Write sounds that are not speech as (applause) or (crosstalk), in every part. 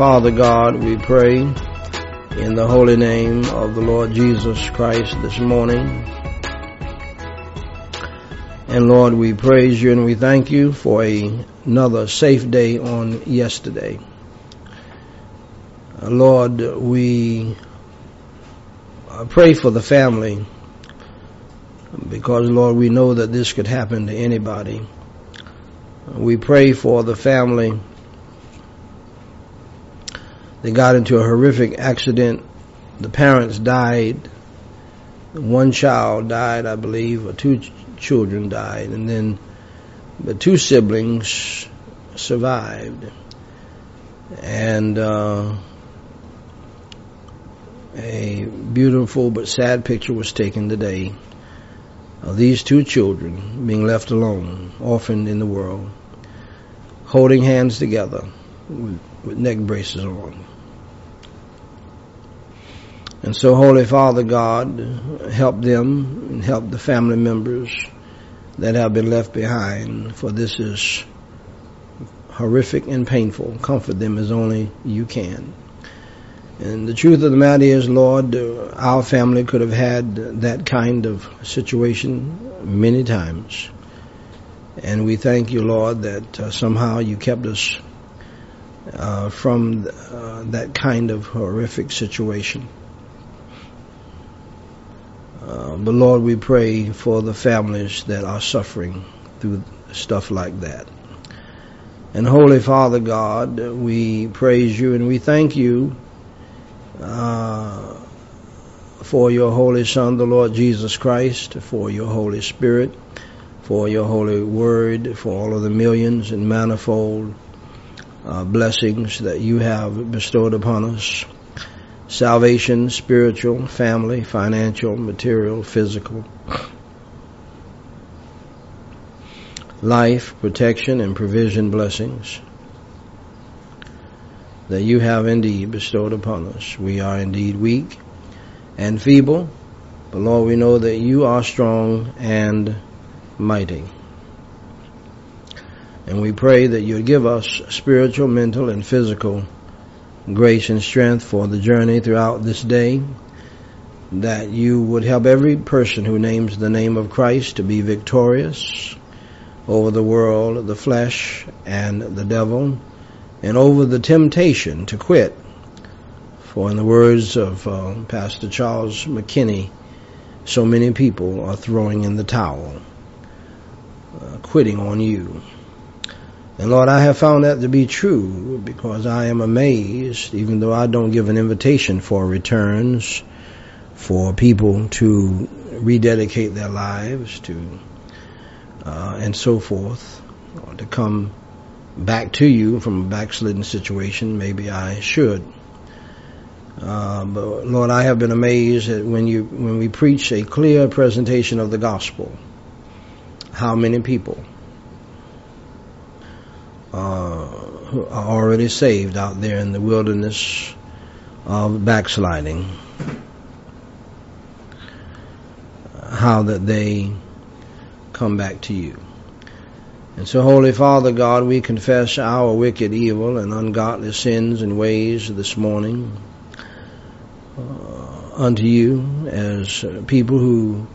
Father God, we pray in the holy name of the Lord Jesus Christ this morning. And Lord, we praise you and we thank you for a, another safe day on yesterday. Uh, Lord, we uh, pray for the family because Lord, we know that this could happen to anybody. We pray for the family they got into a horrific accident. The parents died. One child died, I believe, or two ch- children died, and then the two siblings survived. And uh, a beautiful but sad picture was taken today of these two children being left alone, orphaned in the world, holding hands together with, with neck braces on. And so, Holy Father God, help them and help the family members that have been left behind, for this is horrific and painful. Comfort them as only you can. And the truth of the matter is, Lord, our family could have had that kind of situation many times. And we thank you, Lord, that uh, somehow you kept us uh, from uh, that kind of horrific situation. Uh, but Lord, we pray for the families that are suffering through stuff like that. And Holy Father God, we praise you and we thank you uh, for your Holy Son, the Lord Jesus Christ, for your Holy Spirit, for your Holy Word, for all of the millions and manifold uh, blessings that you have bestowed upon us salvation, spiritual, family, financial, material, physical, life, protection, and provision blessings that you have indeed bestowed upon us. We are indeed weak and feeble, but Lord, we know that you are strong and mighty. And we pray that you give us spiritual, mental, and physical grace and strength for the journey throughout this day. That you would help every person who names the name of Christ to be victorious over the world, the flesh, and the devil, and over the temptation to quit. For in the words of uh, Pastor Charles McKinney, so many people are throwing in the towel, uh, quitting on you. And Lord, I have found that to be true because I am amazed, even though I don't give an invitation for returns for people to rededicate their lives to, uh, and so forth, or to come back to you from a backslidden situation. Maybe I should. Uh, but Lord, I have been amazed that when you when we preach a clear presentation of the gospel, how many people uh, are already saved out there in the wilderness of backsliding. How that they come back to you. And so, Holy Father God, we confess our wicked, evil, and ungodly sins and ways this morning uh, unto you as people who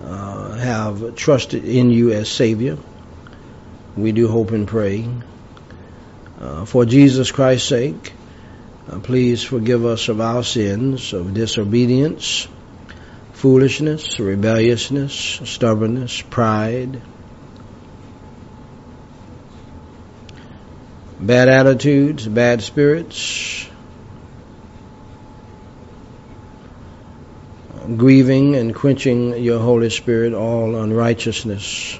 uh, have trusted in you as Savior we do hope and pray. Uh, for Jesus Christ's sake, uh, please forgive us of our sins of disobedience, foolishness, rebelliousness, stubbornness, pride, bad attitudes, bad spirits, grieving and quenching your Holy Spirit, all unrighteousness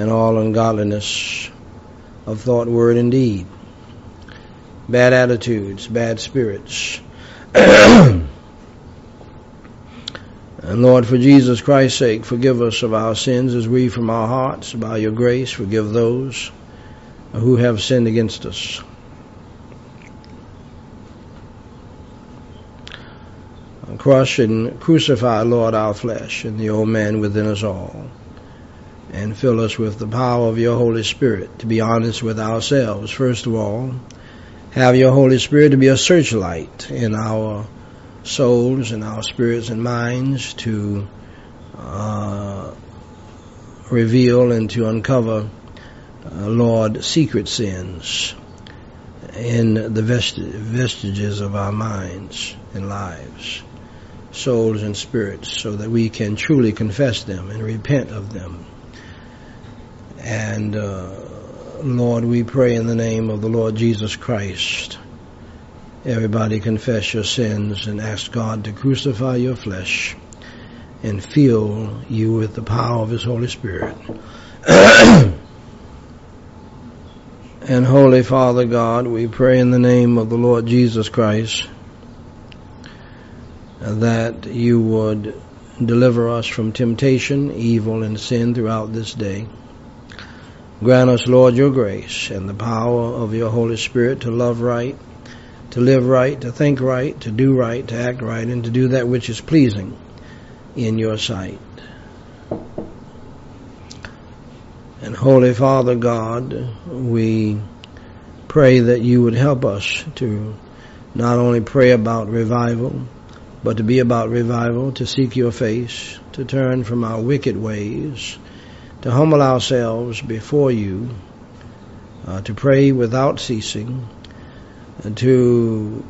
and all ungodliness of thought, word, and deed. Bad attitudes, bad spirits. (clears throat) and Lord, for Jesus Christ's sake, forgive us of our sins as we from our hearts, by your grace, forgive those who have sinned against us. Crush and crucify, Lord, our flesh and the old man within us all and fill us with the power of your Holy Spirit to be honest with ourselves, first of all, have your Holy Spirit to be a searchlight in our souls and our spirits and minds to uh, reveal and to uncover, uh, Lord, secret sins in the vestiges of our minds and lives, souls and spirits, so that we can truly confess them and repent of them. And uh, Lord, we pray in the name of the Lord Jesus Christ. Everybody confess your sins and ask God to crucify your flesh and fill you with the power of His Holy Spirit. (clears throat) and Holy Father God, we pray in the name of the Lord Jesus Christ that you would deliver us from temptation, evil, and sin throughout this day. Grant us, Lord, your grace and the power of your Holy Spirit to love right, to live right, to think right, to do right, to act right, and to do that which is pleasing in your sight. And Holy Father God, we pray that you would help us to not only pray about revival, but to be about revival, to seek your face, to turn from our wicked ways, to humble ourselves before you, uh, to pray without ceasing, to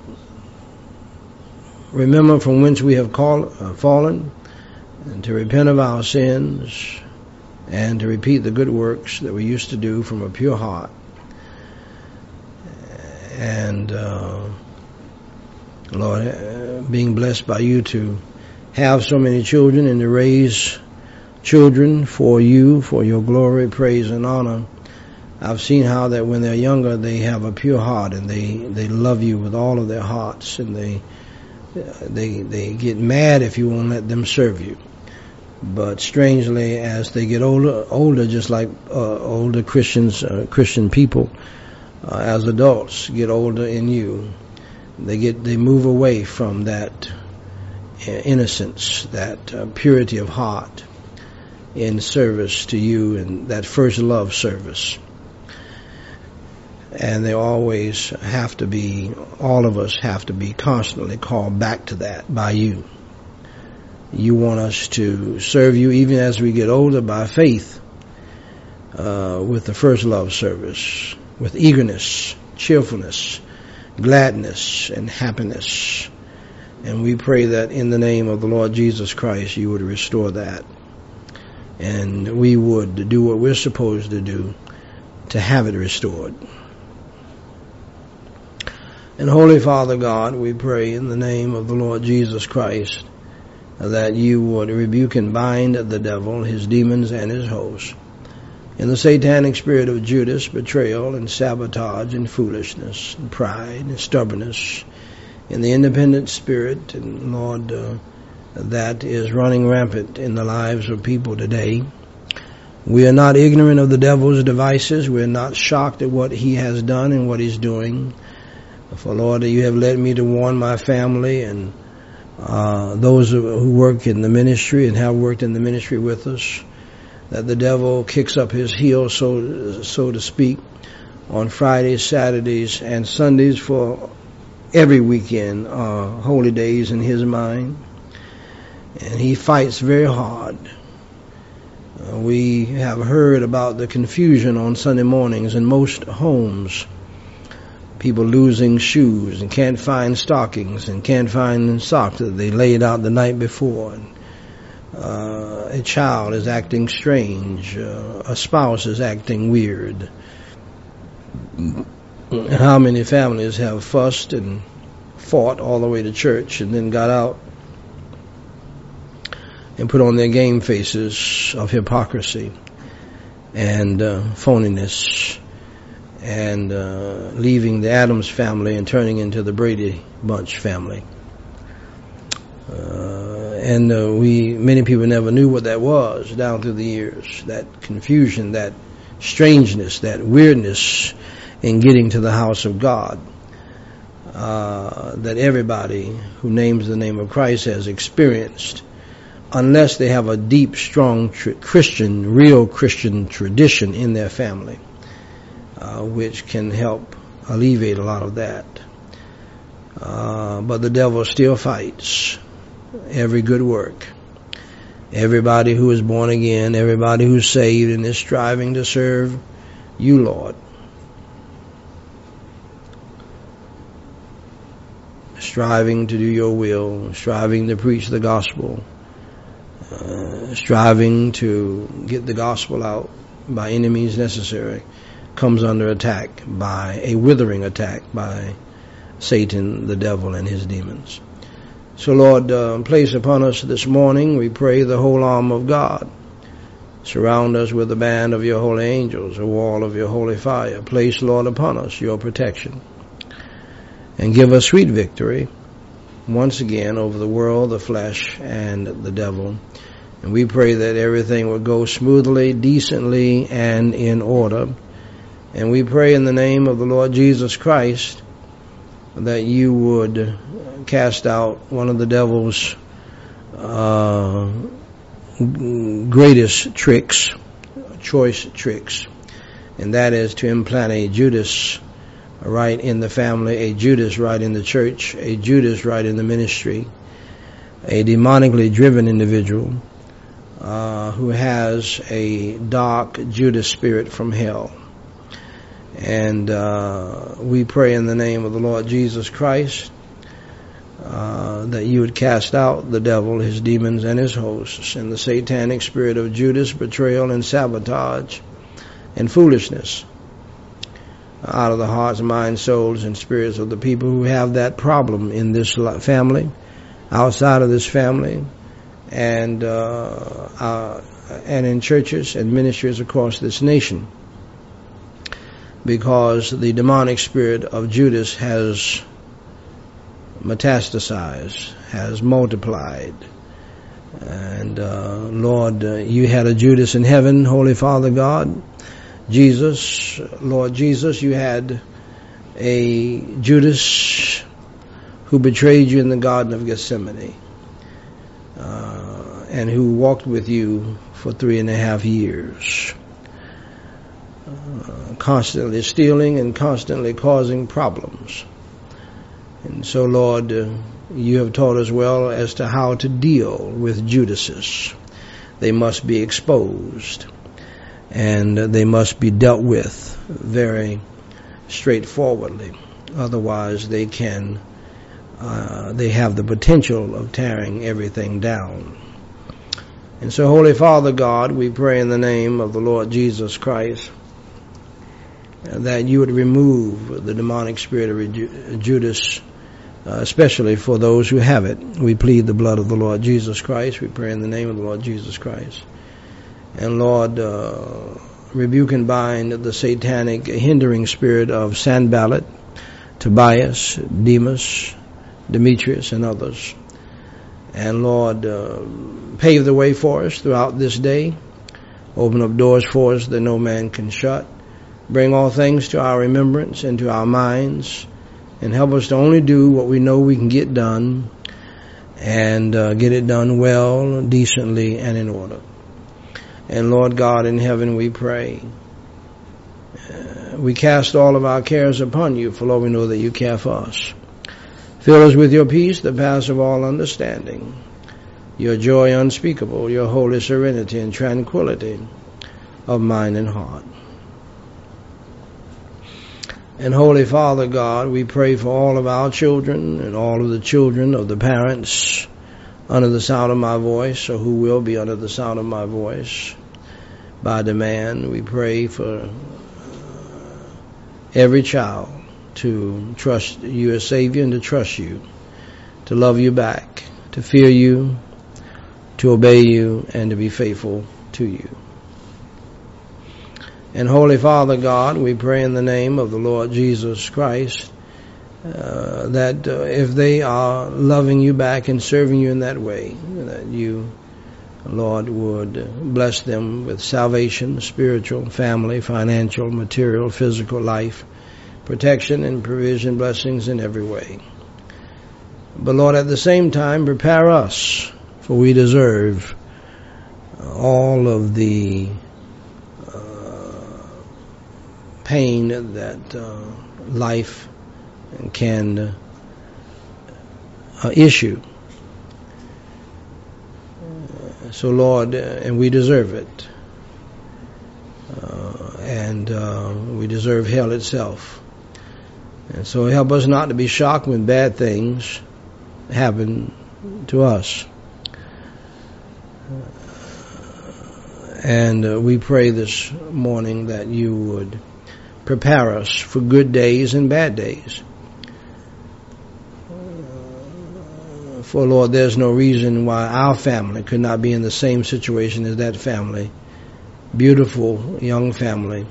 remember from whence we have call, uh, fallen, and to repent of our sins, and to repeat the good works that we used to do from a pure heart. And uh, Lord, uh, being blessed by you to have so many children and to raise children for you, for your glory, praise, and honor. I've seen how that when they're younger, they have a pure heart and they, they love you with all of their hearts and they, they, they get mad if you won't let them serve you. But strangely, as they get older, older, just like uh, older Christians, uh, Christian people, uh, as adults get older in you, they get they move away from that innocence, that uh, purity of heart, in service to you and that first love service. And they always have to be, all of us have to be constantly called back to that by you. You want us to serve you even as we get older by faith, uh, with the first love service, with eagerness, cheerfulness, gladness, and happiness. And we pray that in the name of the Lord Jesus Christ, you would restore that and we would do what we're supposed to do to have it restored. And Holy Father God, we pray in the name of the Lord Jesus Christ that you would rebuke and bind the devil, his demons, and his hosts. In the satanic spirit of Judas, betrayal and sabotage and foolishness and pride and stubbornness, in the independent spirit, and Lord, uh, that is running rampant in the lives of people today. We are not ignorant of the devil's devices. We are not shocked at what he has done and what he's doing. For Lord, you have led me to warn my family and uh, those who work in the ministry and have worked in the ministry with us that the devil kicks up his heels, so so to speak, on Fridays, Saturdays, and Sundays for every weekend, uh, holy days in his mind and he fights very hard. Uh, we have heard about the confusion on Sunday mornings in most homes. People losing shoes and can't find stockings and can't find socks that they laid out the night before. Uh, a child is acting strange. Uh, a spouse is acting weird. How many families have fussed and fought all the way to church and then got out and put on their game faces of hypocrisy and uh, phoniness and uh, leaving the Addams family and turning into the Brady Bunch family. Uh, and uh, we, many people never knew what that was down through the years. That confusion, that strangeness, that weirdness in getting to the house of God. Uh, that everybody who names the name of Christ has experienced unless they have a deep, strong tr- Christian, real Christian tradition in their family, uh, which can help alleviate a lot of that. Uh, but the devil still fights every good work. Everybody who is born again, everybody who's saved and is striving to serve you, Lord. Striving to do your will, striving to preach the gospel, uh, striving to get the gospel out by any means necessary, comes under attack by a withering attack by Satan, the devil, and his demons. So, Lord, uh, place upon us this morning, we pray, the whole arm of God. Surround us with a band of your holy angels, a wall of your holy fire. Place, Lord, upon us your protection. And give us sweet victory once again over the world, the flesh, and the devil. And we pray that everything will go smoothly, decently, and in order. And we pray in the name of the Lord Jesus Christ that you would cast out one of the devil's uh, greatest tricks, choice tricks, and that is to implant a Judas right in the family, a Judas right in the church, a Judas right in the ministry, a demonically driven individual uh, who has a dark Judas spirit from hell. And uh, we pray in the name of the Lord Jesus Christ uh, that you would cast out the devil, his demons, and his hosts, and the satanic spirit of Judas, betrayal, and sabotage, and foolishness out of the hearts, minds, souls, and spirits of the people who have that problem in this family, outside of this family, and uh, uh, and in churches and ministries across this nation, because the demonic spirit of Judas has metastasized, has multiplied. And uh, Lord, uh, you had a Judas in heaven, Holy Father God. Jesus, Lord Jesus, you had a Judas who betrayed you in the Garden of Gethsemane uh, and who walked with you for three and a half years. Uh, constantly stealing and constantly causing problems. And so, Lord, uh, you have taught us well as to how to deal with Judases. They must be exposed and they must be dealt with very straightforwardly. Otherwise, they can, uh, they have the potential of tearing everything down. And so, Holy Father God, we pray in the name of the Lord Jesus Christ that you would remove the demonic spirit of Judas uh, especially for those who have it. We plead the blood of the Lord Jesus Christ. We pray in the name of the Lord Jesus Christ. And Lord, uh, rebuke and bind the satanic hindering spirit of Sanballat, Tobias, Demas, Demetrius, and others. And Lord, uh, pave the way for us throughout this day. Open up doors for us that no man can shut. Bring all things to our remembrance and to our minds and help us to only do what we know we can get done and uh, get it done well, decently, and in order. And Lord God in heaven, we pray. Uh, we cast all of our cares upon you, for Lord, we know that you care for us. Fill us with your peace the that passes all understanding, your joy unspeakable, your holy serenity and tranquility of mind and heart. And Holy Father God, we pray for all of our children and all of the children of the parents under the sound of my voice or who will be under the sound of my voice by the man. We pray for every child to trust you as Savior and to trust you, to love you back, to fear you, to obey you, and to be faithful to you. And Holy Father God, we pray in the name of the Lord Jesus Christ uh, that uh, if they are loving you back and serving you in that way, that you, Lord, would bless them with salvation, spiritual, family, financial, material, physical life, protection and provision, blessings in every way. But Lord, at the same time, prepare us, for we deserve all of the pain that uh, life can uh, issue. So, Lord, and we deserve it. Uh, and uh, we deserve hell itself. And so help us not to be shocked when bad things happen to us. And uh, we pray this morning that you would prepare us for good days and bad days. For Lord, there's no reason why our family could not be in the same situation as that family. Beautiful young family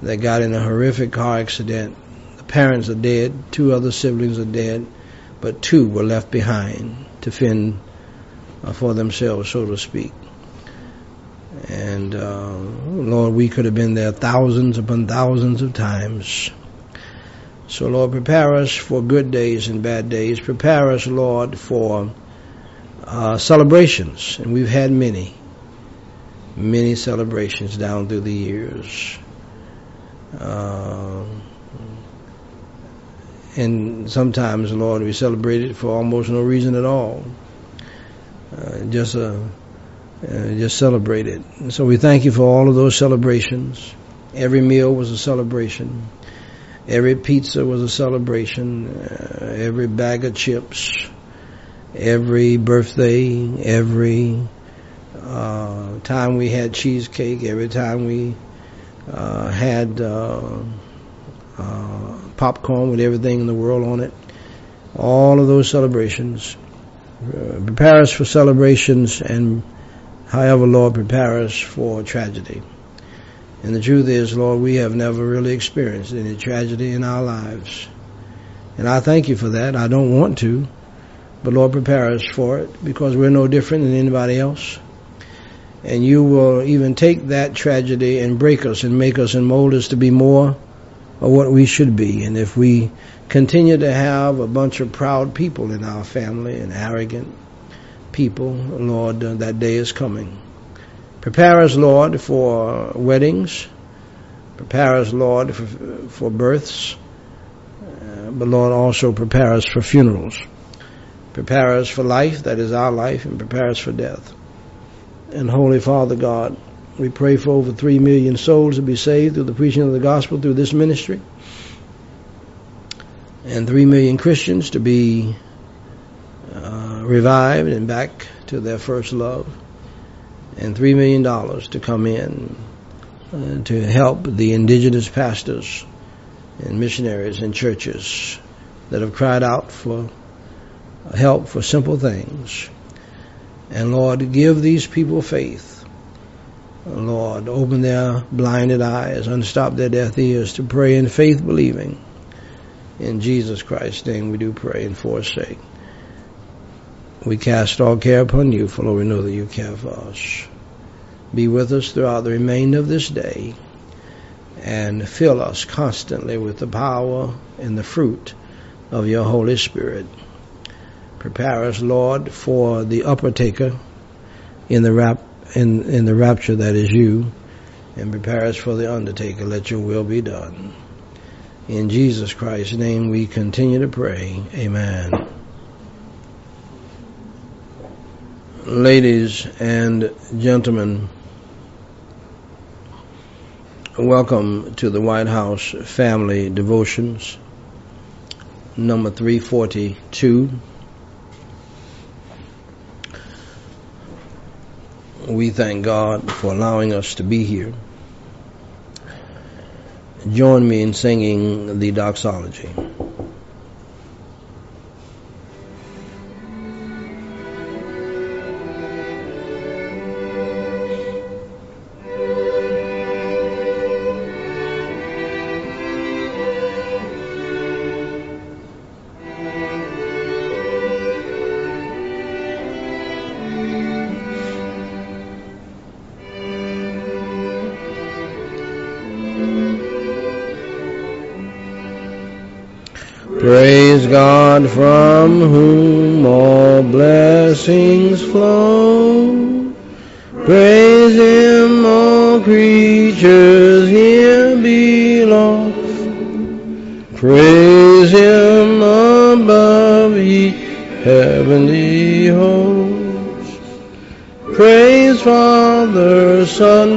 that got in a horrific car accident. The parents are dead, two other siblings are dead, but two were left behind to fend uh, for themselves, so to speak. And uh, Lord, we could have been there thousands upon thousands of times. So Lord, prepare us for good days and bad days. Prepare us, Lord, for uh, celebrations, and we've had many, many celebrations down through the years. Uh, and sometimes, Lord, we celebrate it for almost no reason at all. Uh, just a uh, just celebrate it. And so we thank you for all of those celebrations. Every meal was a celebration. Every pizza was a celebration. Uh, every bag of chips. Every birthday. Every uh, time we had cheesecake. Every time we uh, had uh, uh, popcorn with everything in the world on it. All of those celebrations. prepare us for celebrations and However, Lord, prepare us for tragedy. And the truth is, Lord, we have never really experienced any tragedy in our lives. And I thank you for that. I don't want to. But Lord, prepare us for it because we're no different than anybody else. And you will even take that tragedy and break us and make us and mold us to be more of what we should be. And if we continue to have a bunch of proud people in our family and arrogant people, Lord, that day is coming. Prepare us, Lord, for weddings. Prepare us, Lord, for, for births. Uh, but Lord, also prepare us for funerals. Prepare us for life, that is our life, and prepare us for death. And Holy Father God, we pray for over three million souls to be saved through the preaching of the gospel through this ministry. And three million Christians to be revived and back to their first love, and $3 million to come in uh, to help the indigenous pastors and missionaries and churches that have cried out for help for simple things. And Lord, give these people faith. Lord, open their blinded eyes, unstop their deaf ears to pray in faith believing. In Jesus Christ's name we do pray and forsake. We cast all care upon you, for Lord, we know that you care for us. Be with us throughout the remainder of this day and fill us constantly with the power and the fruit of your Holy Spirit. Prepare us, Lord, for the upper taker in the rap in, in the rapture that is you, and prepare us for the undertaker. Let your will be done. In Jesus Christ's name we continue to pray. Amen. Ladies and gentlemen, welcome to the White House Family Devotions, number 342. We thank God for allowing us to be here. Join me in singing the doxology. Praise God from whom all blessings flow. Praise Him, all creatures here below. Praise him above ye heavenly hosts. Praise Father, Son,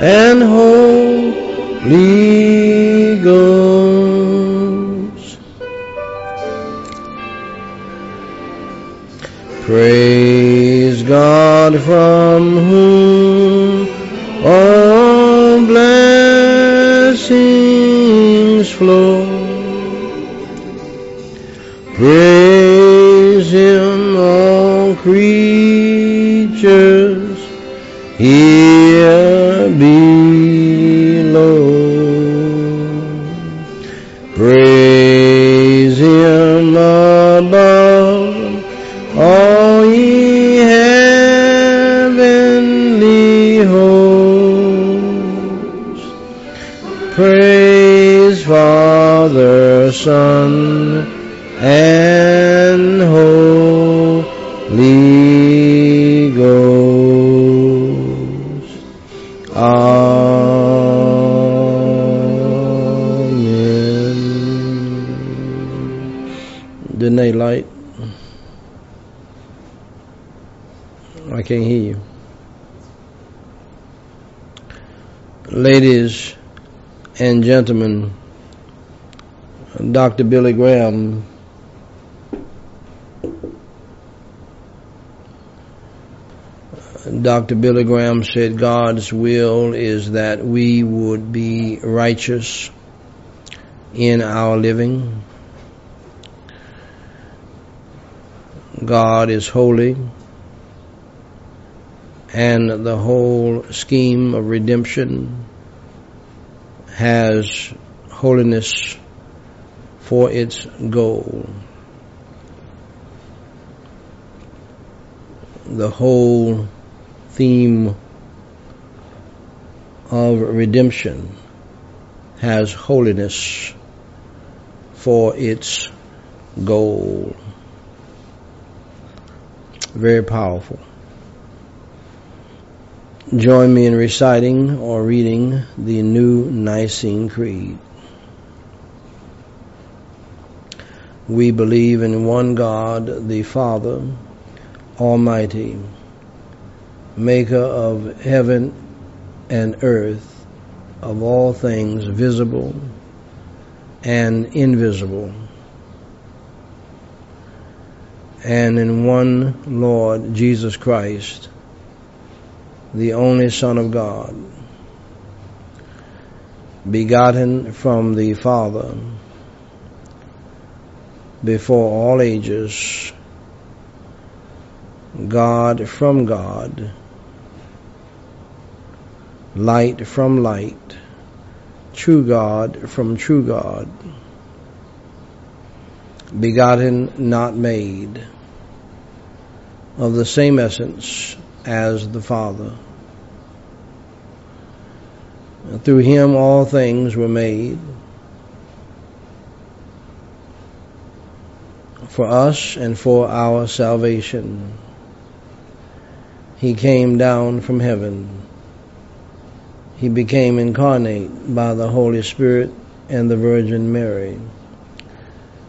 and Holy Ghost. Praise God from whom all blessings flow. Praise Him, all creatures here below. And gentlemen, Dr. Billy Graham Dr. Billy Graham said God's will is that we would be righteous in our living. God is holy and the whole scheme of redemption has holiness for its goal. The whole theme of redemption has holiness for its goal. Very powerful. Join me in reciting or reading the New Nicene Creed. We believe in one God, the Father, Almighty, maker of heaven and earth, of all things visible and invisible, and in one Lord Jesus Christ, the only Son of God, begotten from the Father before all ages, God from God, light from light, true God from true God, begotten, not made, of the same essence as the Father. Through him all things were made. For us and for our salvation. He came down from heaven. He became incarnate by the Holy Spirit and the Virgin Mary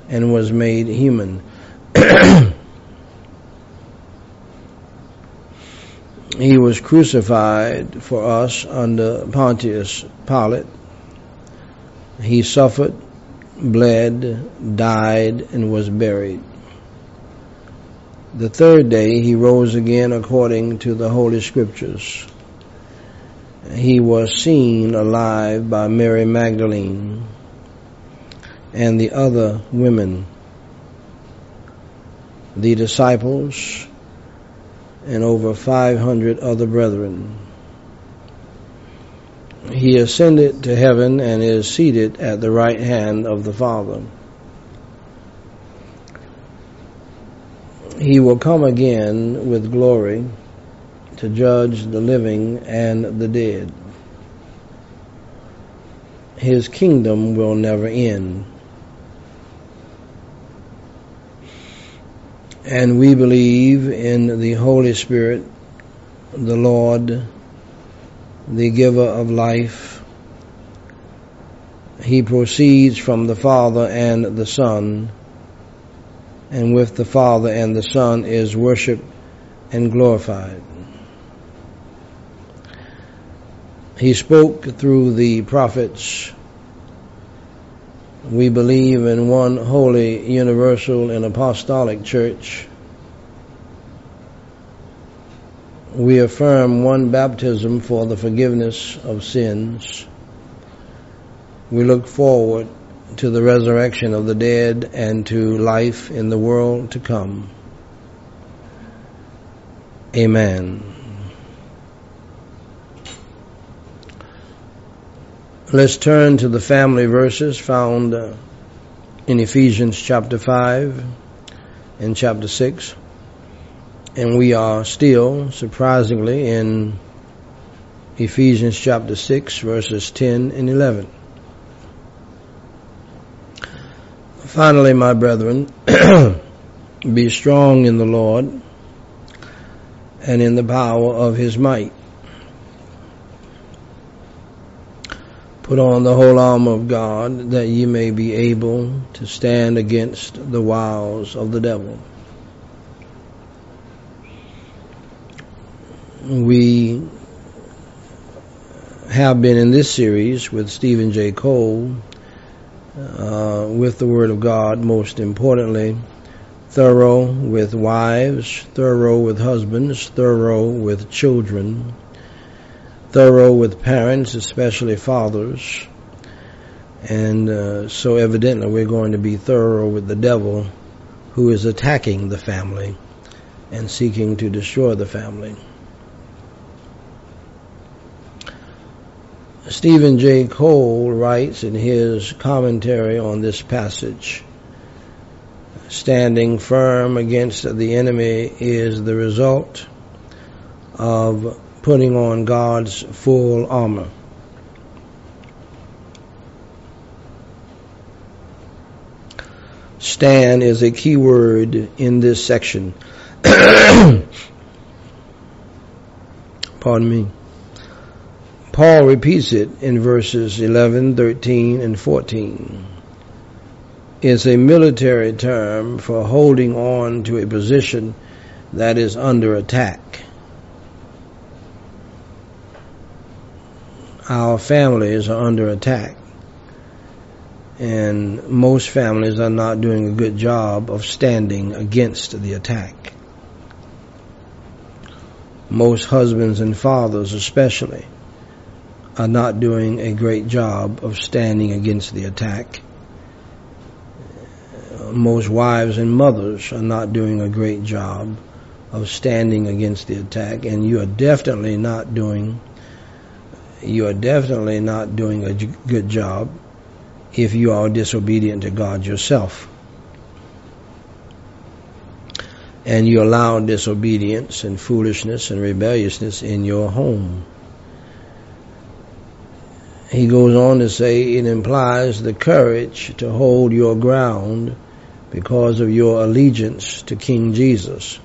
and was made human. (clears throat) he was crucified for us under Pontius Pilate. He suffered, bled, died, and was buried. The third day he rose again according to the Holy Scriptures. He was seen alive by Mary Magdalene and the other women, the disciples, and over 500 other brethren. He ascended to heaven and is seated at the right hand of the Father. He will come again with glory to judge the living and the dead. His kingdom will never end. And we believe in the Holy Spirit, the Lord, the giver of life, he proceeds from the Father and the Son, and with the Father and the Son is worshiped and glorified. He spoke through the prophets. We believe in one holy, universal, and apostolic church. We affirm one baptism for the forgiveness of sins. We look forward to the resurrection of the dead and to life in the world to come. Amen. Let's turn to the family verses found uh, in Ephesians chapter 5 and chapter 6. And we are still, surprisingly, in Ephesians chapter 6 verses 10 and 11. Finally, my brethren, (clears throat) be strong in the Lord and in the power of his might Put on the whole armor of God that ye may be able to stand against the wiles of the devil. We have been in this series with Steven J. Cole uh, with the Word of God, most importantly, thorough with wives, thorough with husbands, thorough with children, thorough with parents, especially fathers. And uh, so evidently we're going to be thorough with the devil who is attacking the family and seeking to destroy the family. Steven J. Cole writes in his commentary on this passage, standing firm against the enemy is the result of putting on God's full armor. Stand is a key word in this section. (coughs) Pardon me. Paul repeats it in verses 11, 13, and 14. It's a military term for holding on to a position that is under attack. Our families are under attack. And most families are not doing a good job of standing against the attack. Most husbands and fathers especially are not doing a great job of standing against the attack. Most wives and mothers are not doing a great job of standing against the attack, and you are definitely not doing you are definitely not doing a good job if you are disobedient to God yourself. And you allow disobedience and foolishness and rebelliousness in your home. He goes on to say it implies the courage to hold your ground because of your allegiance to King Jesus,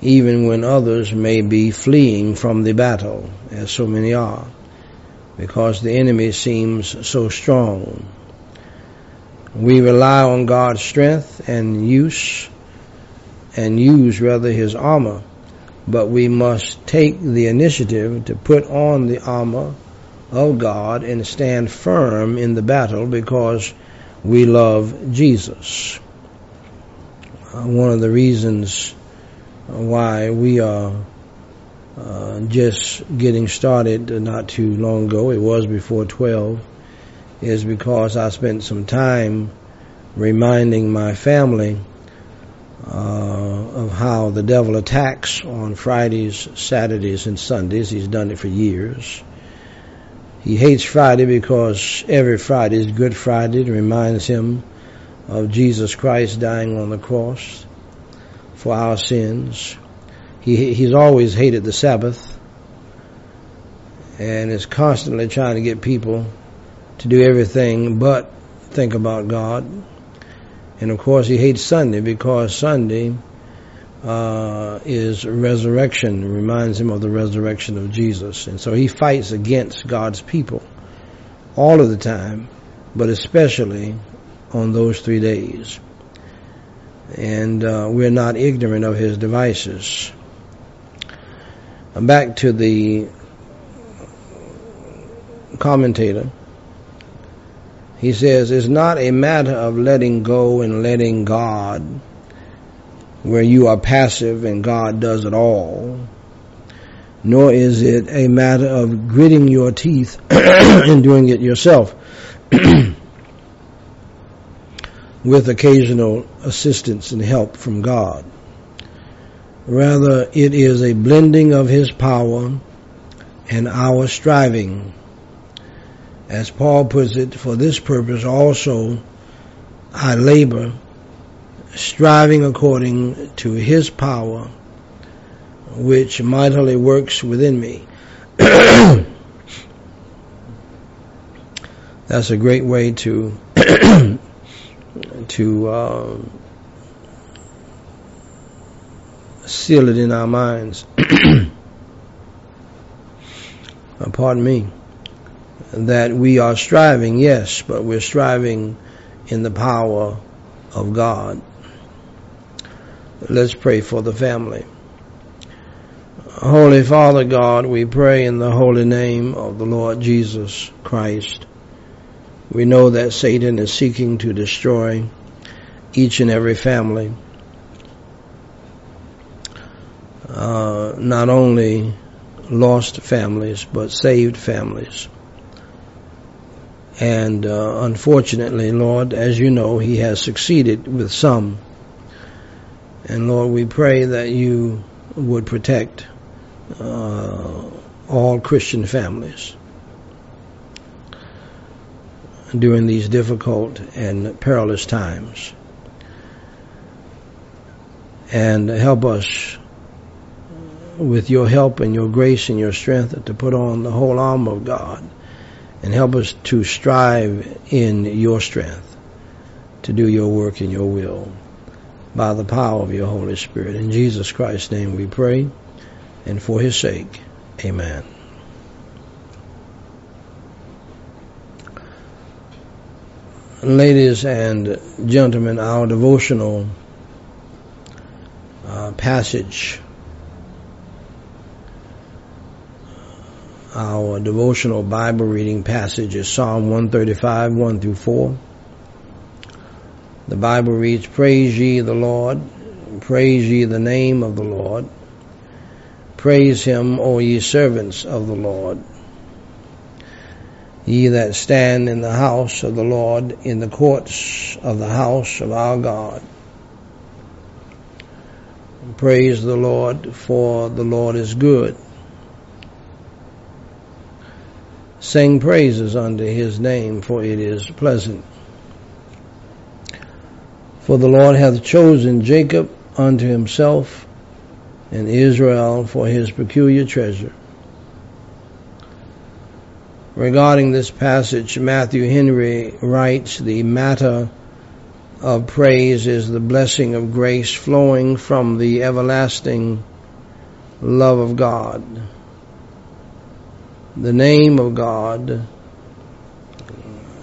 even when others may be fleeing from the battle, as so many are because the enemy seems so strong. We rely on God's strength and use, and use rather his armor, but we must take the initiative to put on the armor of God and stand firm in the battle because we love Jesus. Uh, one of the reasons why we are uh, just getting started not too long ago, it was before 12, is because I spent some time reminding my family uh, of how the devil attacks on Fridays, Saturdays, and Sundays. He's done it for years. He hates Friday because every Friday is Good Friday. It reminds him of Jesus Christ dying on the cross for our sins. He, he's always hated the Sabbath and is constantly trying to get people to do everything but think about God. And of course, he hates Sunday because Sunday uh, is resurrection, reminds him of the resurrection of Jesus. And so he fights against God's people all of the time but especially on those three days. And uh, we're not ignorant of his devices. Back to the commentator. He says, it's not a matter of letting go and letting God, where you are passive and God does it all, nor is it a matter of gritting your teeth (coughs) and doing it yourself. (coughs) with occasional assistance and help from God. Rather, it is a blending of His power and our striving. As Paul puts it, for this purpose also I labor, striving according to His power, which mightily works within me. (clears throat) That's a great way to (clears throat) to uh, seal it in our minds. (clears throat) Uh, pardon me. That we are striving, yes, but we're striving in the power of God. Let's pray for the family. Holy Father God, we pray in the holy name of the Lord Jesus Christ. We know that Satan is seeking to destroy each and every family. Uh, not only lost families, but saved families. And uh, unfortunately, Lord, as you know, he has succeeded with some. And Lord, we pray that you would protect uh, all Christian families during these difficult and perilous times and help us with your help and your grace and your strength to put on the whole armor of God and help us to strive in your strength to do your work in your will by the power of your Holy Spirit. In Jesus Christ's name we pray and for his sake, amen. Ladies and gentlemen, our devotional uh, passage, our devotional Bible reading passage is Psalm 135, 1 through 4. The Bible reads, Praise ye the Lord, praise ye the name of the Lord, praise him, O ye servants of the Lord. Ye that stand in the house of the Lord, in the courts of the house of our God. Praise the Lord, for the Lord is good. Sing praises unto his name, for it is pleasant. For the Lord hath chosen Jacob unto himself, and Israel for his peculiar treasure. Regarding this passage, Matthew Henry writes, the matter of praise is the blessing of grace flowing from the everlasting love of God. The name of God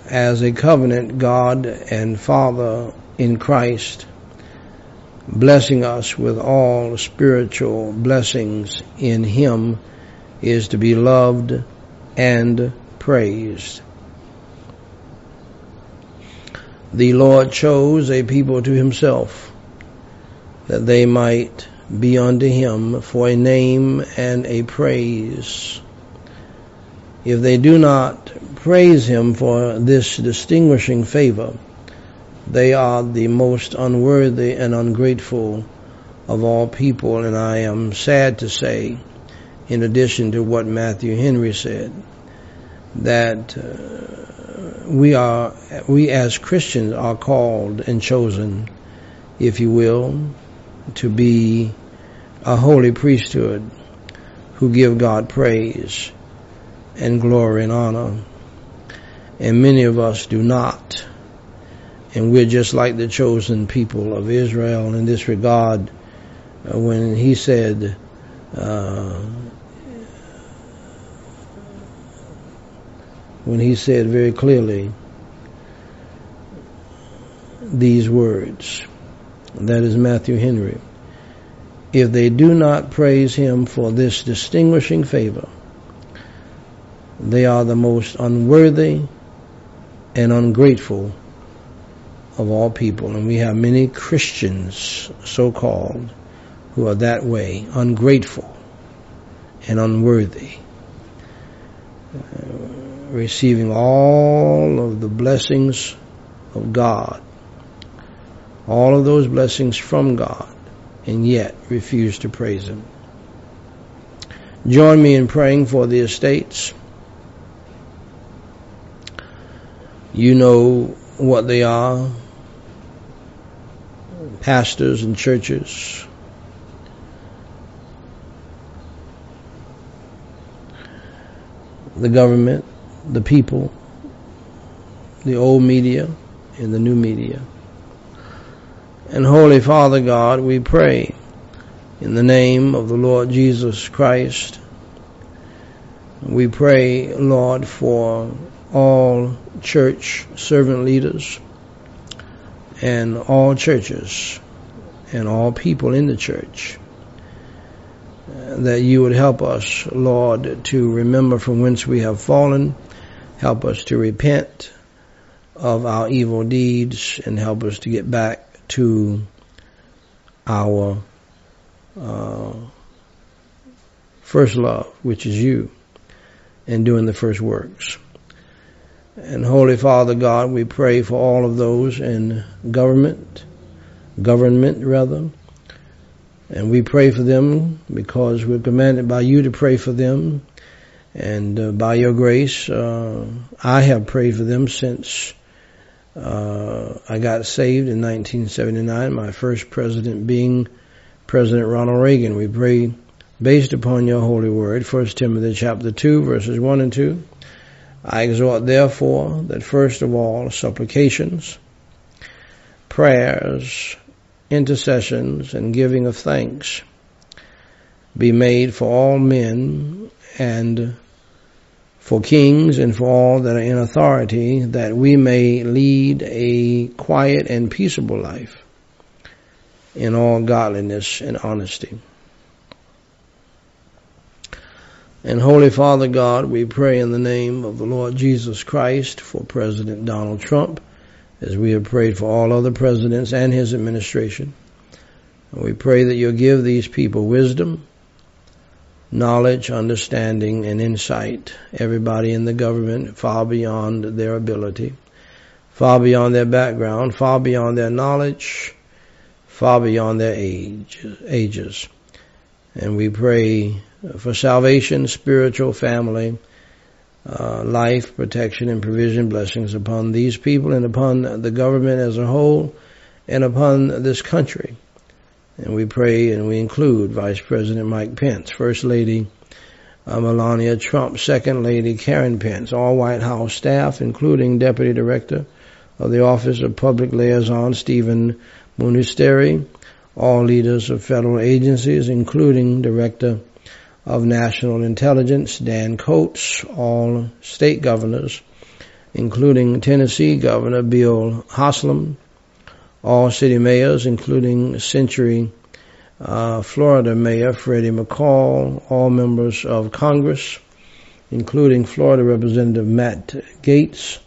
as a covenant God and Father in Christ, blessing us with all spiritual blessings in Him is to be loved and praised the Lord chose a people to himself that they might be unto him for a name and a praise. If they do not praise him for this distinguishing favor, they are the most unworthy and ungrateful of all people, and I am sad to say, in addition to what Matthew Henry said, that uh, we are, we as Christians are called and chosen, if you will, to be a holy priesthood who give God praise and glory and honor. And many of us do not. And we're just like the chosen people of Israel in this regard uh, when he said, uh, when he said very clearly these words. That is Matthew Henry. If they do not praise him for this distinguishing favor, they are the most unworthy and ungrateful of all people. And we have many Christians, so called, who are that way, ungrateful and unworthy, uh, receiving all of the blessings of God, all of those blessings from God, and yet refuse to praise Him. Join me in praying for the estates. You know what they are pastors and churches. The government, the people, the old media, and the new media. And Holy Father God, we pray in the name of the Lord Jesus Christ. We pray, Lord, for all church servant leaders and all churches and all people in the church that you would help us, Lord, to remember from whence we have fallen, help us to repent of our evil deeds, and help us to get back to our uh, first love, which is you, and doing the first works. And Holy Father God, we pray for all of those in government, government rather. And we pray for them because we're commanded by you to pray for them. And uh, by your grace, uh, I have prayed for them since uh, I got saved in 1979, my first president being President Ronald Reagan. We pray based upon your holy word, 1 Timothy chapter 2, verses 1 and 2. I exhort therefore that first of all supplications, prayers, intercessions, and giving of thanks be made for all men and for kings and for all that are in authority, that we may lead a quiet and peaceable life in all godliness and honesty. And Holy Father God, we pray in the name of the Lord Jesus Christ for President Donald Trump, as we have prayed for all other presidents and his administration. And we pray that you'll give these people wisdom, knowledge, understanding, and insight. Everybody in the government far beyond their ability, far beyond their background, far beyond their knowledge, far beyond their age, ages. And we pray for salvation, spiritual, family, uh, life, protection, and provision blessings upon these people and upon the government as a whole and upon this country. And we pray and we include Vice President Mike Pence, First Lady uh, Melania Trump, Second Lady Karen Pence, all White House staff, including Deputy Director of the Office of Public Liaison Stephen Munisteri, all leaders of federal agencies, including Director of National Intelligence, Dan Coats, all state governors, including Tennessee Governor Bill Haslam, all city mayors, including Century uh, Florida Mayor Freddie McCall, all members of Congress, including Florida Representative Matt Gaetz,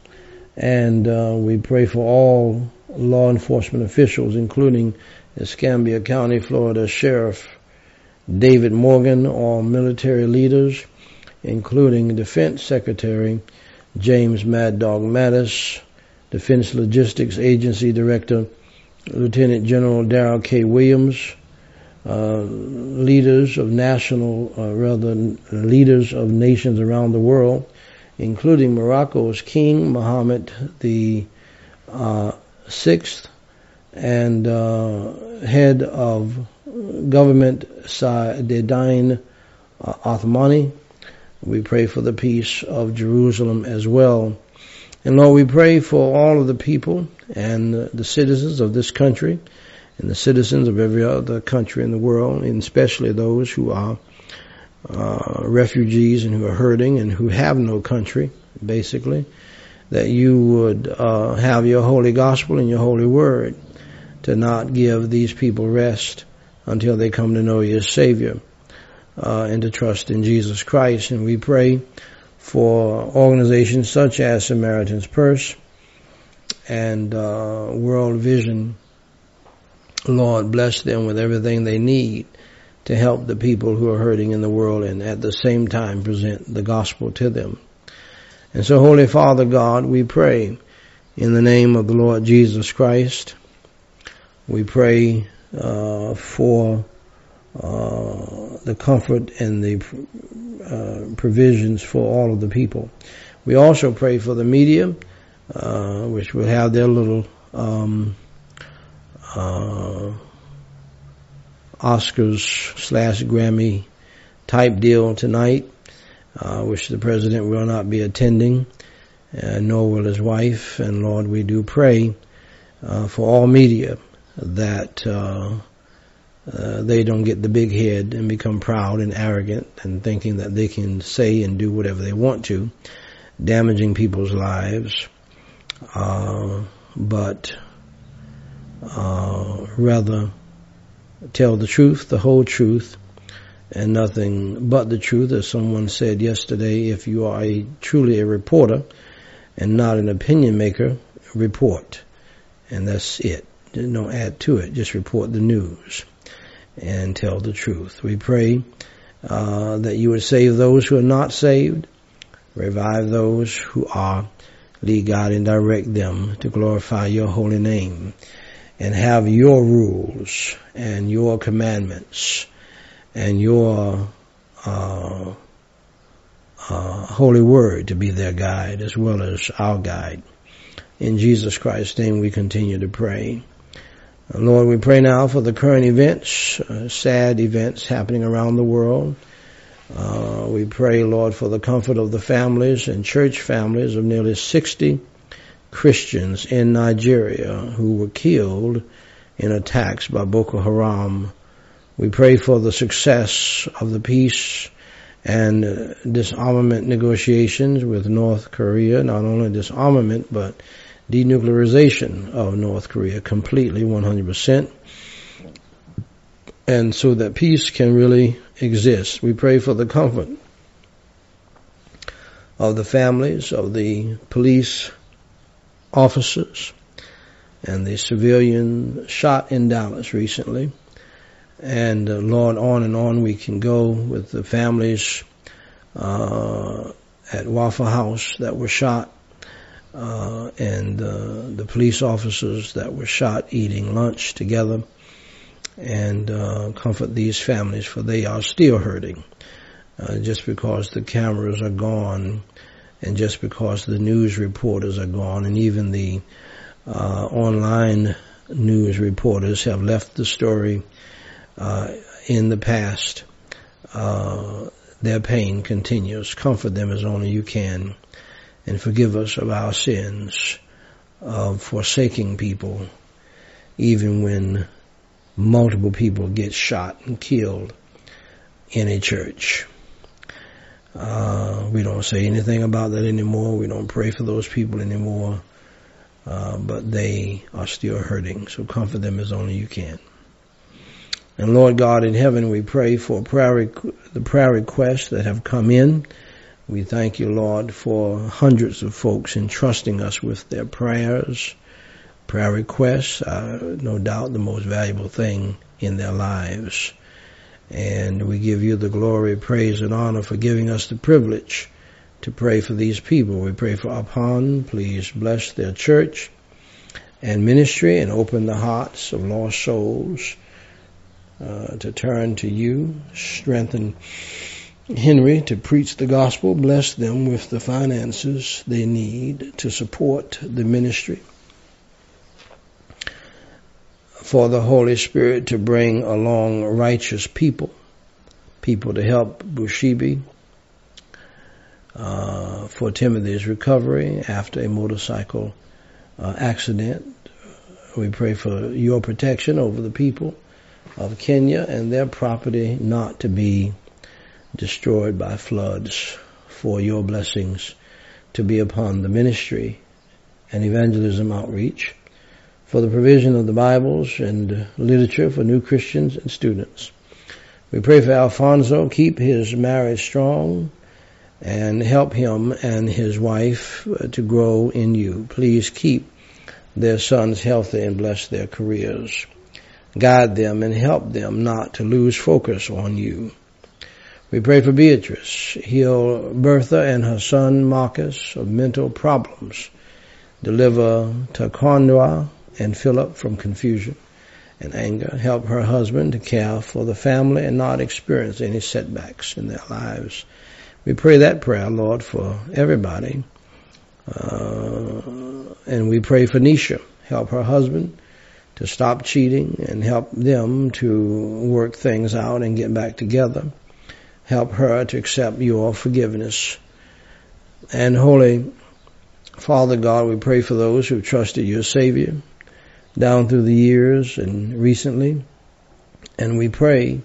and uh, we pray for all law enforcement officials, including Escambia County, Florida Sheriff David Morgan, all military leaders, including Defense Secretary James Mad Dog Mattis, Defense Logistics Agency Director Lieutenant General Darrell K. Williams, uh, leaders of national, uh, rather leaders of nations around the world, including Morocco's King Mohammed the uh, Sixth and uh, head of government Saadeddine uh, Othmani. We pray for the peace of Jerusalem as well. And Lord, we pray for all of the people and the citizens of this country and the citizens of every other country in the world, and especially those who are uh, refugees and who are hurting and who have no country, basically. that you would uh, have your holy gospel and your holy word to not give these people rest until they come to know you as Savior uh, and to trust in Jesus Christ. And we pray for organizations such as Samaritan's Purse and uh, World Vision. Lord, bless them with everything they need to help the people who are hurting in the world and at the same time present the gospel to them. And so, Holy Father God, we pray in the name of the Lord Jesus Christ. We pray uh, for uh, the comfort and the uh, provisions for all of the people. We also pray for the media, uh, which will have their little um, uh, Oscars slash Grammy type deal tonight, uh, which the president will not be attending, nor will his wife. And Lord, we do pray uh, for all media that uh, uh, they don't get the big head and become proud and arrogant and thinking that they can say and do whatever they want to, damaging people's lives. Uh, but rather tell the truth, the whole truth, and nothing but the truth. As someone said yesterday, if you are a, truly a reporter and not an opinion maker, report. And that's it. Don't add to it. Just report the news and tell the truth. We pray uh, that you would save those who are not saved, revive those who are, lead God and direct them to glorify your holy name and have your rules and your commandments and your uh, uh, holy word to be their guide as well as our guide. In Jesus Christ's name we continue to pray. Lord, we pray now for the current events, uh, sad events happening around the world. Uh, we pray, Lord, for the comfort of the families and church families of nearly 60 Christians in Nigeria who were killed in attacks by Boko Haram. We pray for the success of the peace and disarmament negotiations with North Korea, not only disarmament, but denuclearization of North Korea completely 100%. And so that peace can really exist. We pray for the comfort of the families of the police officers and the civilian shot in Dallas recently. And uh, Lord, on and on we can go with the families uh, at Waffle House that were shot, uh, and uh, the police officers that were shot eating lunch together, and uh, comfort these families for they are still hurting. Uh, just because the cameras are gone and just because the news reporters are gone and even the uh, online news reporters have left the story uh, in the past, uh, their pain continues. Comfort them as only you can and forgive us of our sins of forsaking people even when multiple people get shot and killed in a church. Uh, we don't say anything about that anymore. We don't pray for those people anymore. Uh, but they are still hurting. So comfort them as only you can. And Lord God in heaven, we pray for prayer, the prayer requests that have come in. We thank you, Lord, for hundreds of folks entrusting us with their prayers, prayer requests, uh, no doubt the most valuable thing in their lives. And we give you the glory, praise, and honor for giving us the privilege to pray for these people. We pray for Upon. Please bless their church and ministry and open the hearts of lost souls uh, to turn to you. Strengthen Henry to preach the gospel. Bless them with the finances they need to support the ministry for the Holy Spirit to bring along righteous people, people to help Bushibi, uh, for Timothy's recovery after a motorcycle uh, accident. We pray for your protection over the people of Kenya and their property not to be destroyed by floods, for your blessings to be upon the ministry and evangelism outreach, for the provision of the Bibles and literature for new Christians and students. We pray for Alfonso, keep his marriage strong and help him and his wife uh, to grow in you. Please keep their sons healthy and bless their careers. Guide them and help them not to lose focus on you. We pray for Beatrice. Heal Bertha and her son Marcus of mental problems. Deliver Taquandra and Philip from confusion and anger. Help her husband to care for the family and not experience any setbacks in their lives. We pray that prayer, Lord, for everybody. Uh, and we pray for Nisha. Help her husband to stop cheating and help them to work things out and get back together. Help her to accept your forgiveness. And Holy Father God, we pray for those who trusted your Savior down through the years and recently. And we pray,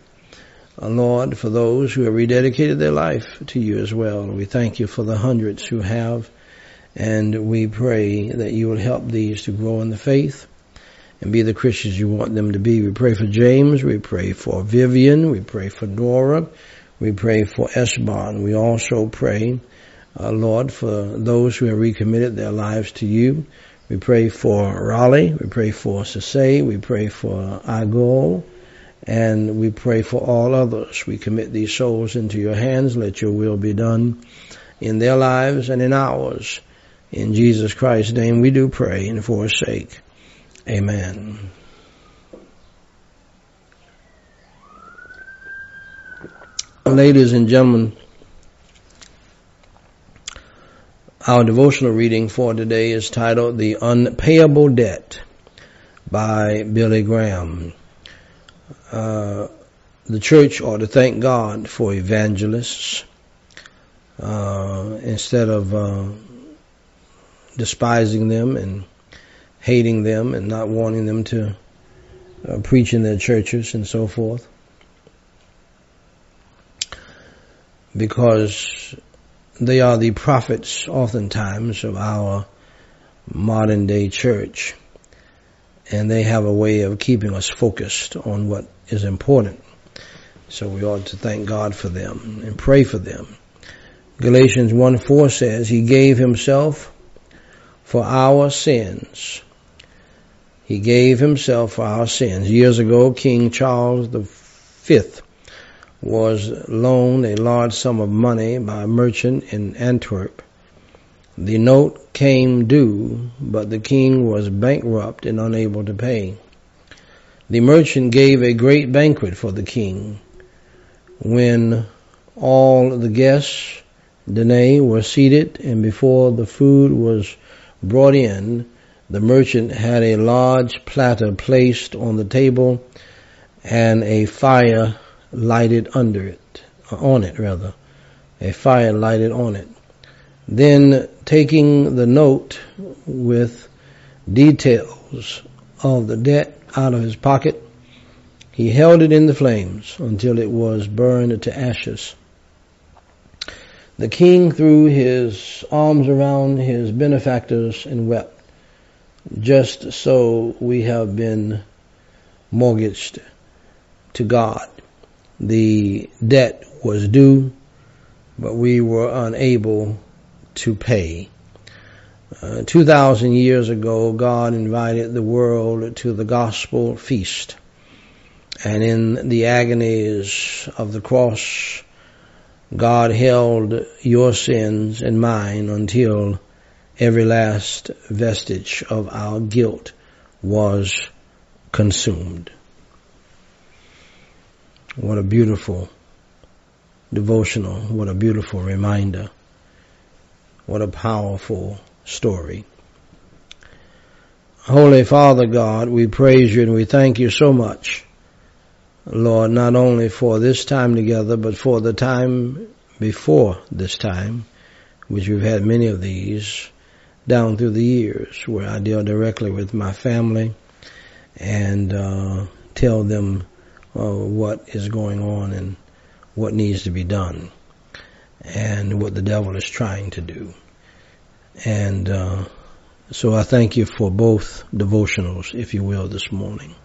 uh, Lord, for those who have rededicated their life to you as well. We thank you for the hundreds who have. And we pray that you will help these to grow in the faith and be the Christians you want them to be. We pray for James. We pray for Vivian. We pray for Nora. We pray for Esbon. We also pray, uh, Lord, for those who have recommitted their lives to you. We pray for Raleigh. We pray for Sase. We pray for Agol. And we pray for all others. We commit these souls into your hands. Let your will be done in their lives and in ours. In Jesus Christ's name we do pray and for his sake. Amen. Ladies and gentlemen, Our devotional reading for today is titled The Unpayable Debt by Billy Graham. Uh, the church ought to thank God for evangelists uh, instead of uh, despising them and hating them and not wanting them to uh, preach in their churches and so forth. Because they are the prophets oftentimes of our modern day church. And they have a way of keeping us focused on what is important. So we ought to thank God for them and pray for them. Galatians 1 4 says, He gave Himself for our sins. He gave Himself for our sins. Years ago, King Charles V was loaned a large sum of money by a merchant in Antwerp. The note came due, but the king was bankrupt and unable to pay. The merchant gave a great banquet for the king. When all the guests, Danae, were seated and before the food was brought in, the merchant had a large platter placed on the table and a fire lighted under it, on it rather, a fire lighted on it. Then taking the note with details of the debt out of his pocket, he held it in the flames until it was burned to ashes. The king threw his arms around his benefactors and wept. Just so we have been mortgaged to God the debt was due, but we were unable to pay. Uh, 2,000 years ago, God invited the world to the gospel feast. And in the agonies of the cross, God held your sins and mine until every last vestige of our guilt was consumed. What a beautiful devotional. What a beautiful reminder. What a powerful story. Holy Father God, we praise you and we thank you so much, Lord, not only for this time together, but for the time before this time, which we've had many of these down through the years, where I deal directly with my family and uh, tell them uh, what is going on and what needs to be done and what the devil is trying to do. And uh, so I thank you for both devotionals, if you will, this morning.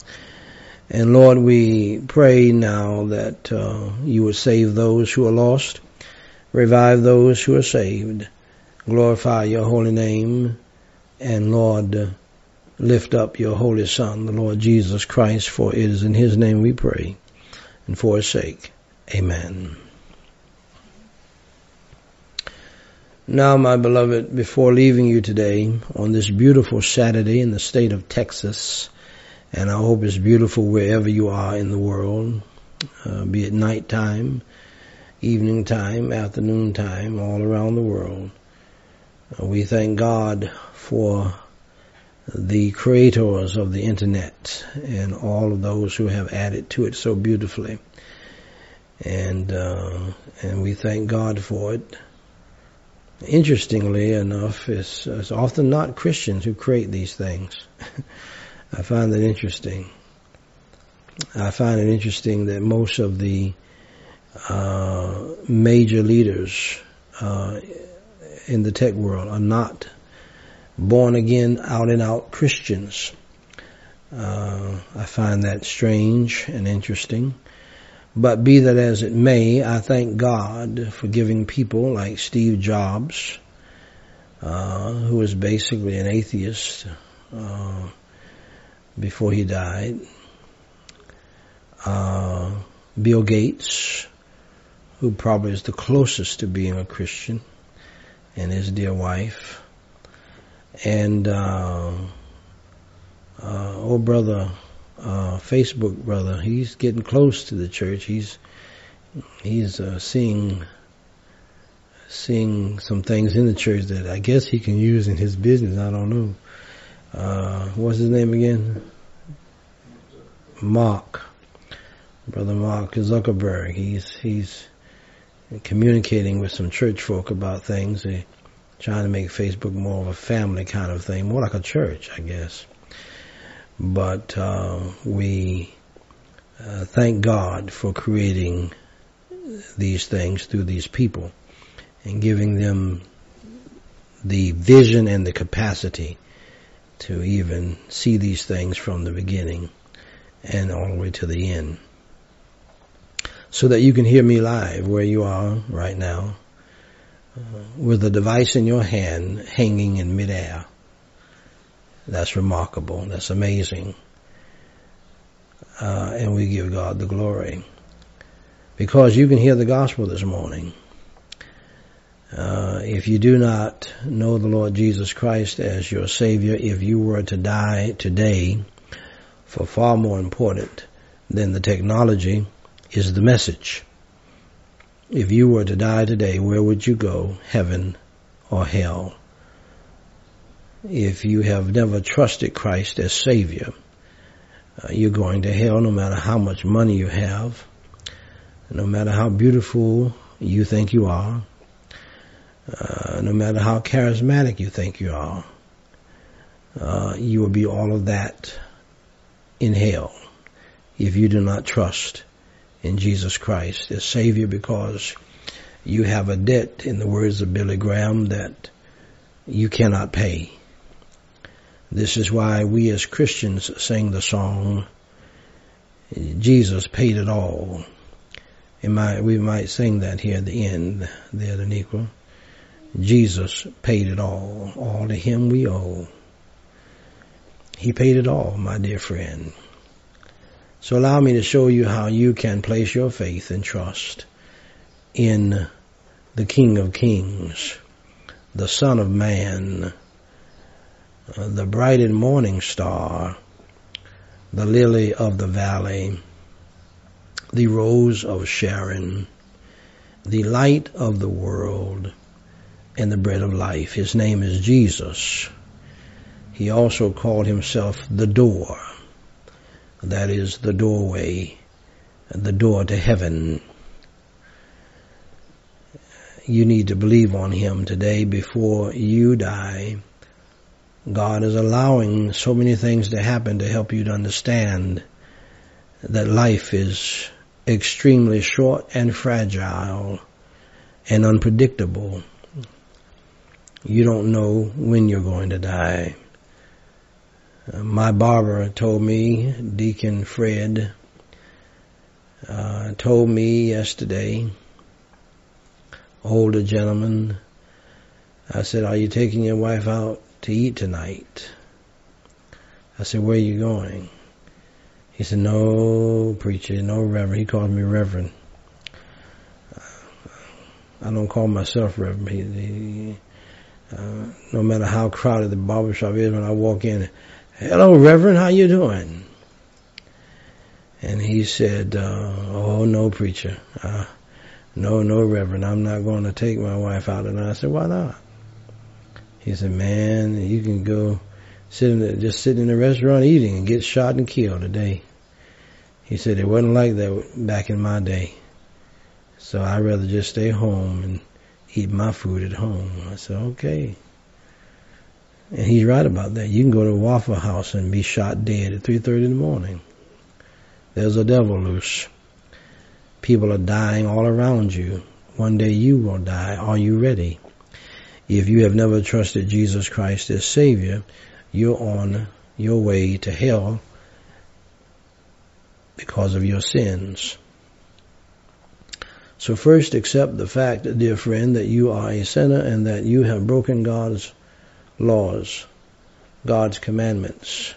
And Lord, we pray now that uh, you would save those who are lost, revive those who are saved, glorify your holy name, and Lord, lift up your holy Son, the Lord Jesus Christ, for it is in his name we pray, and for his sake. Amen. Now, my beloved, before leaving you today on this beautiful Saturday in the state of Texas, and I hope it's beautiful wherever you are in the world, uh, be it nighttime, evening time, afternoon time, all around the world. Uh, we thank God for the creators of the internet and all of those who have added to it so beautifully. And, uh, and we thank God for it interestingly enough, it's, it's often not Christians who create these things. (laughs) I find that interesting. I find it interesting that most of the uh, major leaders uh, in the tech world are not born again, out and out Christians. Uh, I find that strange and interesting. But be that as it may, I thank God for giving people like Steve Jobs, uh, who was basically an atheist uh, before he died, uh, Bill Gates, who probably is the closest to being a Christian, and his dear wife, and uh, uh, old brother uh, Facebook brother. He's getting close to the church. He's he's uh, seeing seeing some things in the church that I guess he can use in his business. I don't know. Uh, what's his name again? Mark, brother Mark Zuckerberg. He's he's communicating with some church folk about things. They're trying to make Facebook more of a family kind of thing, more like a church, I guess. But uh, we uh, thank God for creating these things through these people and giving them the vision and the capacity to even see these things from the beginning and all the way to the end. So that you can hear me live where you are right now with a device in your hand hanging in midair. That's remarkable. That's amazing. Uh, and we give God the glory. Because you can hear the gospel this morning. Uh, if you do not know the Lord Jesus Christ as your Savior, if you were to die today, for far more important than the technology is the message. If you were to die today, where would you go? Heaven or hell? if you have never trusted Christ as Savior, uh, you're going to hell no matter how much money you have, no matter how beautiful you think you are, uh, no matter how charismatic you think you are, uh, you will be all of that in hell if you do not trust in Jesus Christ as Savior because you have a debt, in the words of Billy Graham, that you cannot pay. This is why we as Christians sing the song, Jesus paid it all. We might sing that here at the end, there, the Negro. Jesus paid it all. All to Him we owe. He paid it all, my dear friend. So allow me to show you how you can place your faith and trust in the King of Kings, the Son of Man, uh, the bright and morning star, the lily of the valley, the rose of Sharon, the light of the world, and the bread of life. His name is Jesus. He also called himself the door. That is the doorway, the door to heaven. You need to believe on him today before you die God is allowing so many things to happen to help you to understand that life is extremely short and fragile and unpredictable. You don't know when you're going to die. Uh, my barber told me, Deacon Fred, uh, told me yesterday, older gentleman, I said, are you taking your wife out to eat tonight? I said, where are you going? He said, no preacher, no reverend. He called me reverend. I don't call myself reverend. He, he, uh, no matter how crowded the barbershop is, when I walk in, hello, reverend, how you doing? And he said, uh, oh, no, preacher. Uh, no, no, reverend, I'm not going to take my wife out. And I said, why not? He said, man, you can go sit in the, just sit in the restaurant eating and get shot and killed today. He said, it wasn't like that back in my day. So I'd rather just stay home and eat my food at home. I said, okay. And he's right about that. You can go to a Waffle House and be shot dead at 3.30 in the morning. There's a devil loose. People are dying all around you. One day you will die. Are you ready? If you have never trusted Jesus Christ as Savior, you're on your way to hell because of your sins. So first accept the fact, dear friend, that you are a sinner and that you have broken God's laws, God's commandments.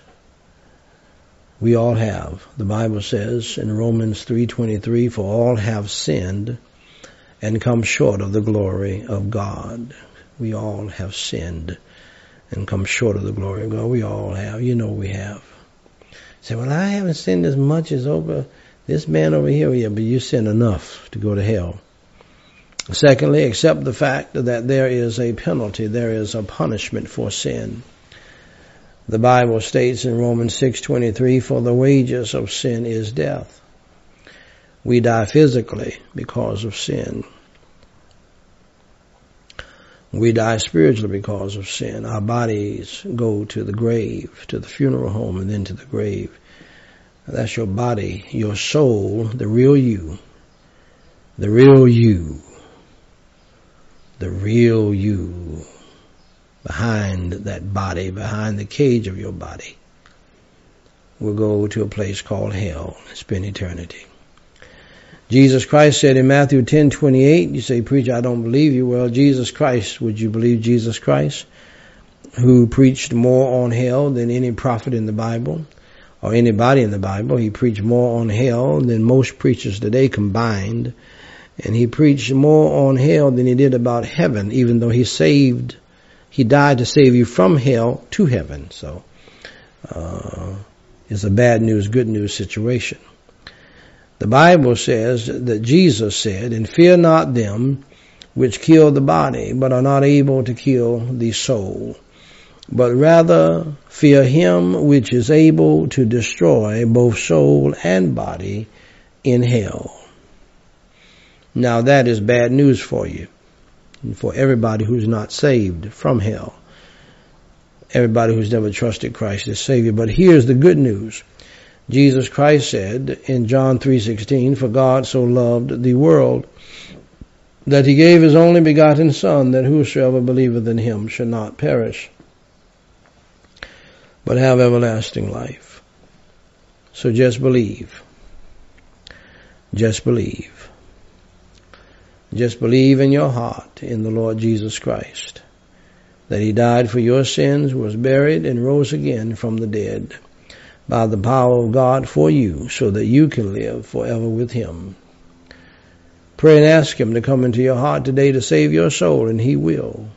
We all have. The Bible says in Romans 3:23, "For all have sinned and come short of the glory of God." We all have sinned and come short of the glory of God. We all have. You know we have. Say, well, I haven't sinned as much as over this man over here, yeah, but you sinned enough to go to hell. Secondly, accept the fact that there is a penalty, there is a punishment for sin. The Bible states in Romans 6:23, "For the wages of sin is death." We die physically because of sin. We die spiritually because of sin. Our bodies go to the grave, to the funeral home, and then to the grave. That's your body, your soul, the real you. The real you. The real you. Behind that body, behind the cage of your body, will go to a place called hell and spend eternity. Jesus Christ said in Matthew 10:28, you say, "Preacher, I don't believe you." Well, Jesus Christ, would you believe Jesus Christ, who preached more on hell than any prophet in the Bible? or anybody in the Bible. He preached more on hell than most preachers today combined. And he preached more on hell than he did about heaven, even though he saved, he died to save you from hell to heaven. So, uh, it's a bad news, good news situation. The Bible says that Jesus said, and fear not them which kill the body, but are not able to kill the soul but rather fear him which is able to destroy both soul and body in hell. Now that is bad news for you, and for everybody who's not saved from hell, everybody who's never trusted Christ as Savior. But here's the good news. Jesus Christ said in John 3:16, "For God so loved the world that he gave his only begotten Son, that whosoever believeth in him should not perish, but have everlasting life. So just believe. Just believe. Just believe in your heart in the Lord Jesus Christ that he died for your sins, was buried, and rose again from the dead by the power of God for you so that you can live forever with him. Pray and ask him to come into your heart today to save your soul and he will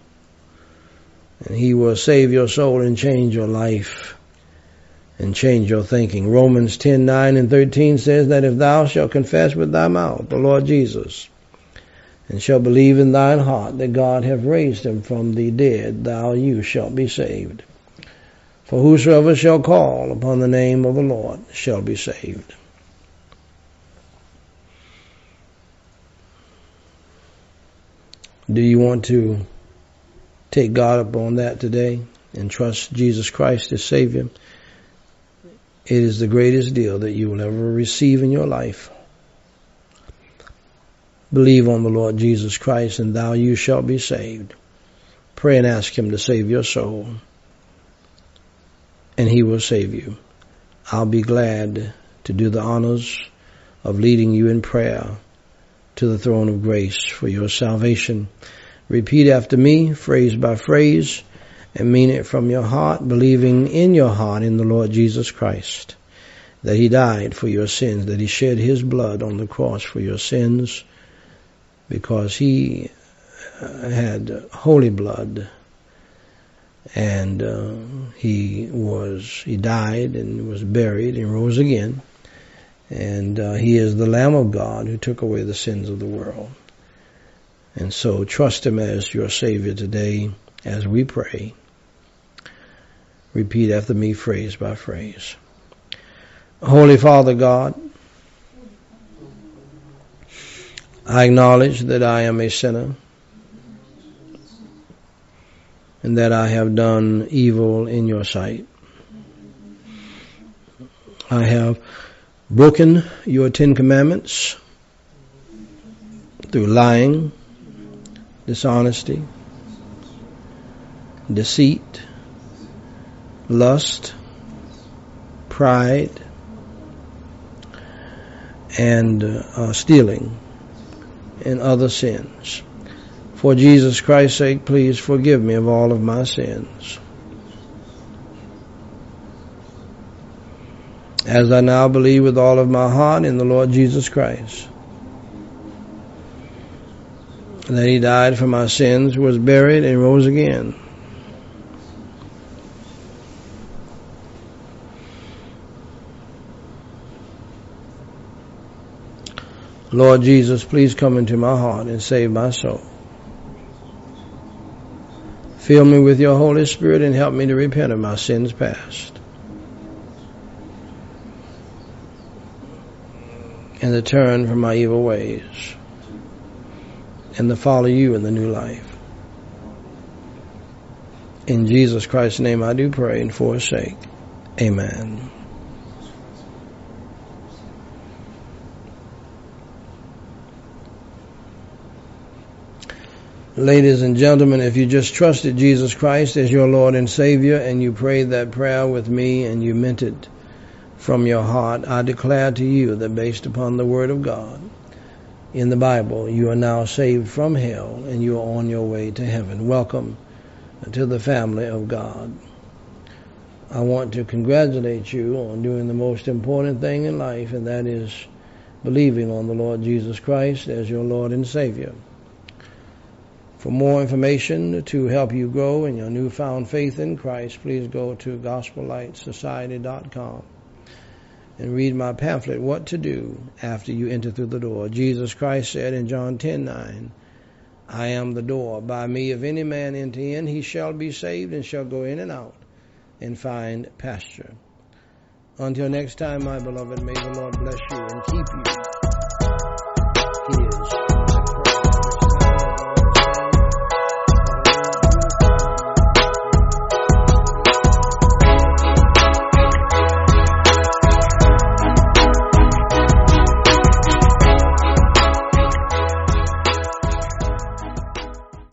and he will save your soul and change your life and change your thinking. Romans 10, 9 and 13 says that if thou shalt confess with thy mouth the Lord Jesus and shall believe in thine heart that God hath raised him from the dead, thou you shalt be saved. For whosoever shall call upon the name of the Lord shall be saved. Do you want to take God up on that today and trust Jesus Christ as Savior, it is the greatest deal that you will ever receive in your life. Believe on the Lord Jesus Christ and thou you shalt be saved. Pray and ask Him to save your soul. And He will save you. I'll be glad to do the honors of leading you in prayer to the throne of grace for your salvation. Repeat after me, phrase by phrase, and mean it from your heart, believing in your heart in the Lord Jesus Christ, that He died for your sins, that He shed His blood on the cross for your sins, because He uh, had holy blood, and uh, He was, He died and was buried and rose again, and uh, He is the Lamb of God who took away the sins of the world. And so trust Him as your Savior today as we pray. Repeat after me phrase by phrase. Holy Father God, I acknowledge that I am a sinner and that I have done evil in your sight. I have broken your Ten Commandments through lying, dishonesty, deceit, lust, pride, and uh, stealing and other sins. For Jesus Christ's sake, please forgive me of all of my sins. As I now believe with all of my heart in the Lord Jesus Christ, that he died for my sins, was buried, and rose again. Lord Jesus, please come into my heart and save my soul. Fill me with your Holy Spirit and help me to repent of my sins past. And to turn from my evil ways and to follow you in the new life. In Jesus Christ's name I do pray and forsake. Amen. Ladies and gentlemen, if you just trusted Jesus Christ as your Lord and Savior and you prayed that prayer with me and you meant it from your heart, I declare to you that based upon the Word of God in the Bible, you are now saved from hell and you are on your way to heaven. Welcome to the family of God. I want to congratulate you on doing the most important thing in life, and that is believing on the Lord Jesus Christ as your Lord and Savior. For more information to help you grow in your newfound faith in Christ, please go to gospellightsociety.com and read my pamphlet, What to Do After You Enter Through the Door. Jesus Christ said in John 10 9, I am the door. By me, if any man enter in, he shall be saved and shall go in and out and find pasture. Until next time, my beloved, may the Lord bless you and keep you